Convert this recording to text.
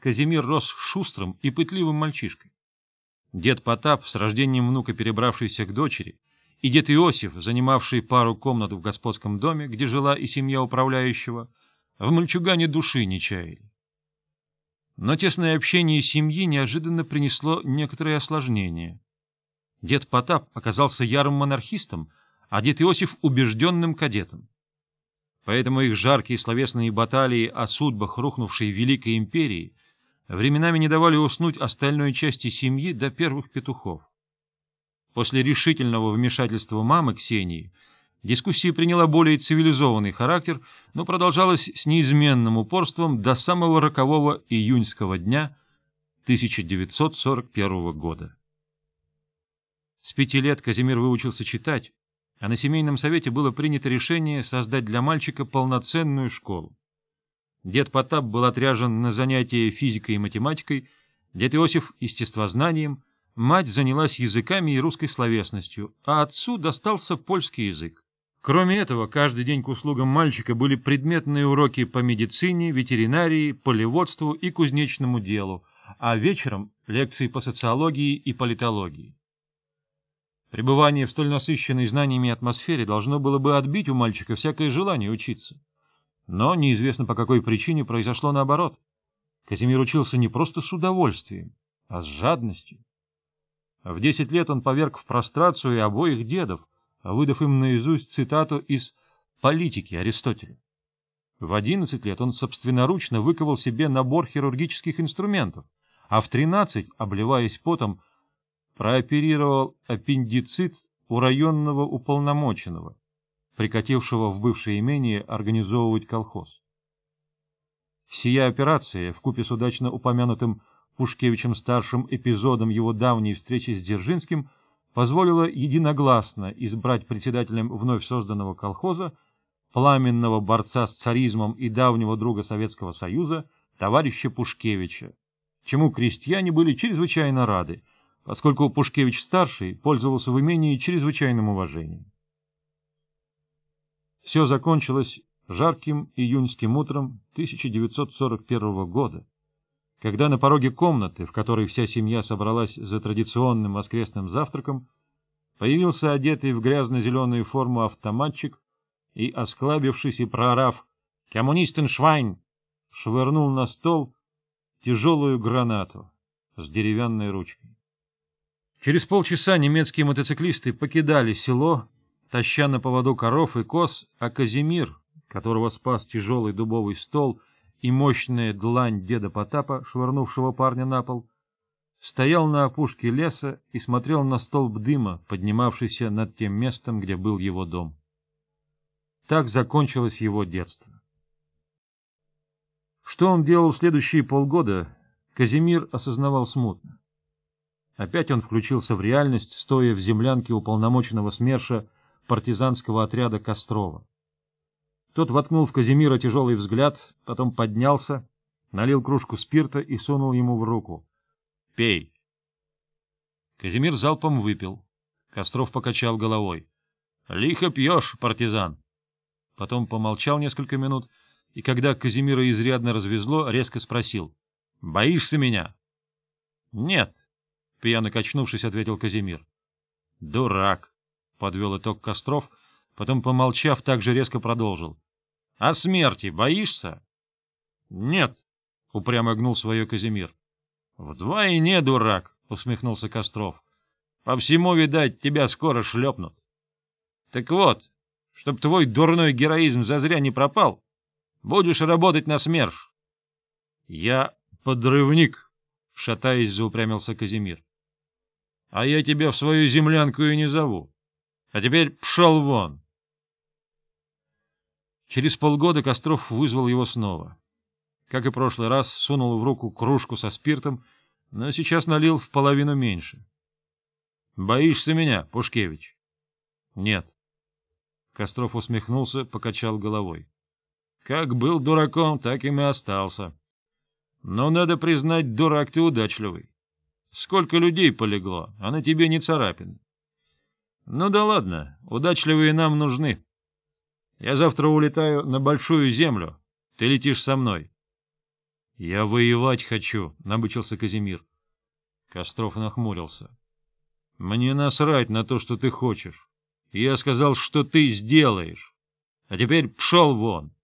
Казимир рос шустрым и пытливым мальчишкой. Дед Потап, с рождением внука перебравшийся к дочери, и дед Иосиф, занимавший пару комнат в господском доме, где жила и семья управляющего, в мальчугане души не чаяли. Но тесное общение семьи неожиданно принесло некоторые осложнения. Дед Потап оказался ярым монархистом, а дед Иосиф — убежденным кадетом. Поэтому их жаркие словесные баталии о судьбах рухнувшей Великой империи временами не давали уснуть остальной части семьи до первых петухов. После решительного вмешательства мамы Ксении дискуссия приняла более цивилизованный характер, но продолжалась с неизменным упорством до самого рокового июньского дня 1941 года. С пяти лет Казимир выучился читать, а на семейном совете было принято решение создать для мальчика полноценную школу. Дед Потап был отряжен на занятия физикой и математикой, дед Иосиф — естествознанием, мать занялась языками и русской словесностью, а отцу достался польский язык. Кроме этого, каждый день к услугам мальчика были предметные уроки по медицине, ветеринарии, полеводству и кузнечному делу, а вечером — лекции по социологии и политологии. Пребывание в столь насыщенной знаниями атмосфере должно было бы отбить у мальчика всякое желание учиться. Но неизвестно по какой причине произошло наоборот. Казимир учился не просто с удовольствием, а с жадностью. В десять лет он поверг в прострацию обоих дедов, выдав им наизусть цитату из «Политики» Аристотеля. В одиннадцать лет он собственноручно выковал себе набор хирургических инструментов, а в тринадцать, обливаясь потом, прооперировал аппендицит у районного уполномоченного, прикатившего в бывшее имение организовывать колхоз. Сия операция, вкупе с удачно упомянутым Пушкевичем-старшим эпизодом его давней встречи с Дзержинским, позволила единогласно избрать председателем вновь созданного колхоза пламенного борца с царизмом и давнего друга Советского Союза товарища Пушкевича, чему крестьяне были чрезвычайно рады, поскольку Пушкевич-старший пользовался в имении чрезвычайным уважением. Все закончилось жарким июньским утром 1941 года, когда на пороге комнаты, в которой вся семья собралась за традиционным воскресным завтраком, появился одетый в грязно-зеленую форму автоматчик и, осклабившись и проорав «Коммунистен Швайн!», швырнул на стол тяжелую гранату с деревянной ручкой. Через полчаса немецкие мотоциклисты покидали село, таща на поводу коров и коз, а Казимир, которого спас тяжелый дубовый стол и мощная длань деда Потапа, швырнувшего парня на пол, стоял на опушке леса и смотрел на столб дыма, поднимавшийся над тем местом, где был его дом. Так закончилось его детство. Что он делал в следующие полгода, Казимир осознавал смутно. Опять он включился в реальность, стоя в землянке уполномоченного СМЕРШа партизанского отряда Кострова. Тот воткнул в Казимира тяжелый взгляд, потом поднялся, налил кружку спирта и сунул ему в руку. — Пей. Казимир залпом выпил. Костров покачал головой. — Лихо пьешь, партизан. Потом помолчал несколько минут, и когда Казимира изрядно развезло, резко спросил. — Боишься меня? — Нет. —— пьяно качнувшись, ответил Казимир. — Дурак! — подвел итог Костров, потом, помолчав, также резко продолжил. — А смерти боишься? — Нет, — упрямо гнул свое Казимир. — Вдвойне дурак! — усмехнулся Костров. — По всему, видать, тебя скоро шлепнут. Так вот, чтоб твой дурной героизм зазря не пропал, будешь работать на СМЕРШ. — Я подрывник, — шатаясь, заупрямился Казимир. А я тебя в свою землянку и не зову. А теперь пшел вон. Через полгода Костров вызвал его снова. Как и прошлый раз, сунул в руку кружку со спиртом, но сейчас налил в половину меньше. — Боишься меня, Пушкевич? — Нет. Костров усмехнулся, покачал головой. — Как был дураком, так им и остался. Но, надо признать, дурак ты удачливый. Сколько людей полегло, а на тебе не царапин. Ну да ладно, удачливые нам нужны. Я завтра улетаю на Большую Землю, ты летишь со мной. — Я воевать хочу, — набычился Казимир. Костров нахмурился. — Мне насрать на то, что ты хочешь. Я сказал, что ты сделаешь. А теперь пшел вон.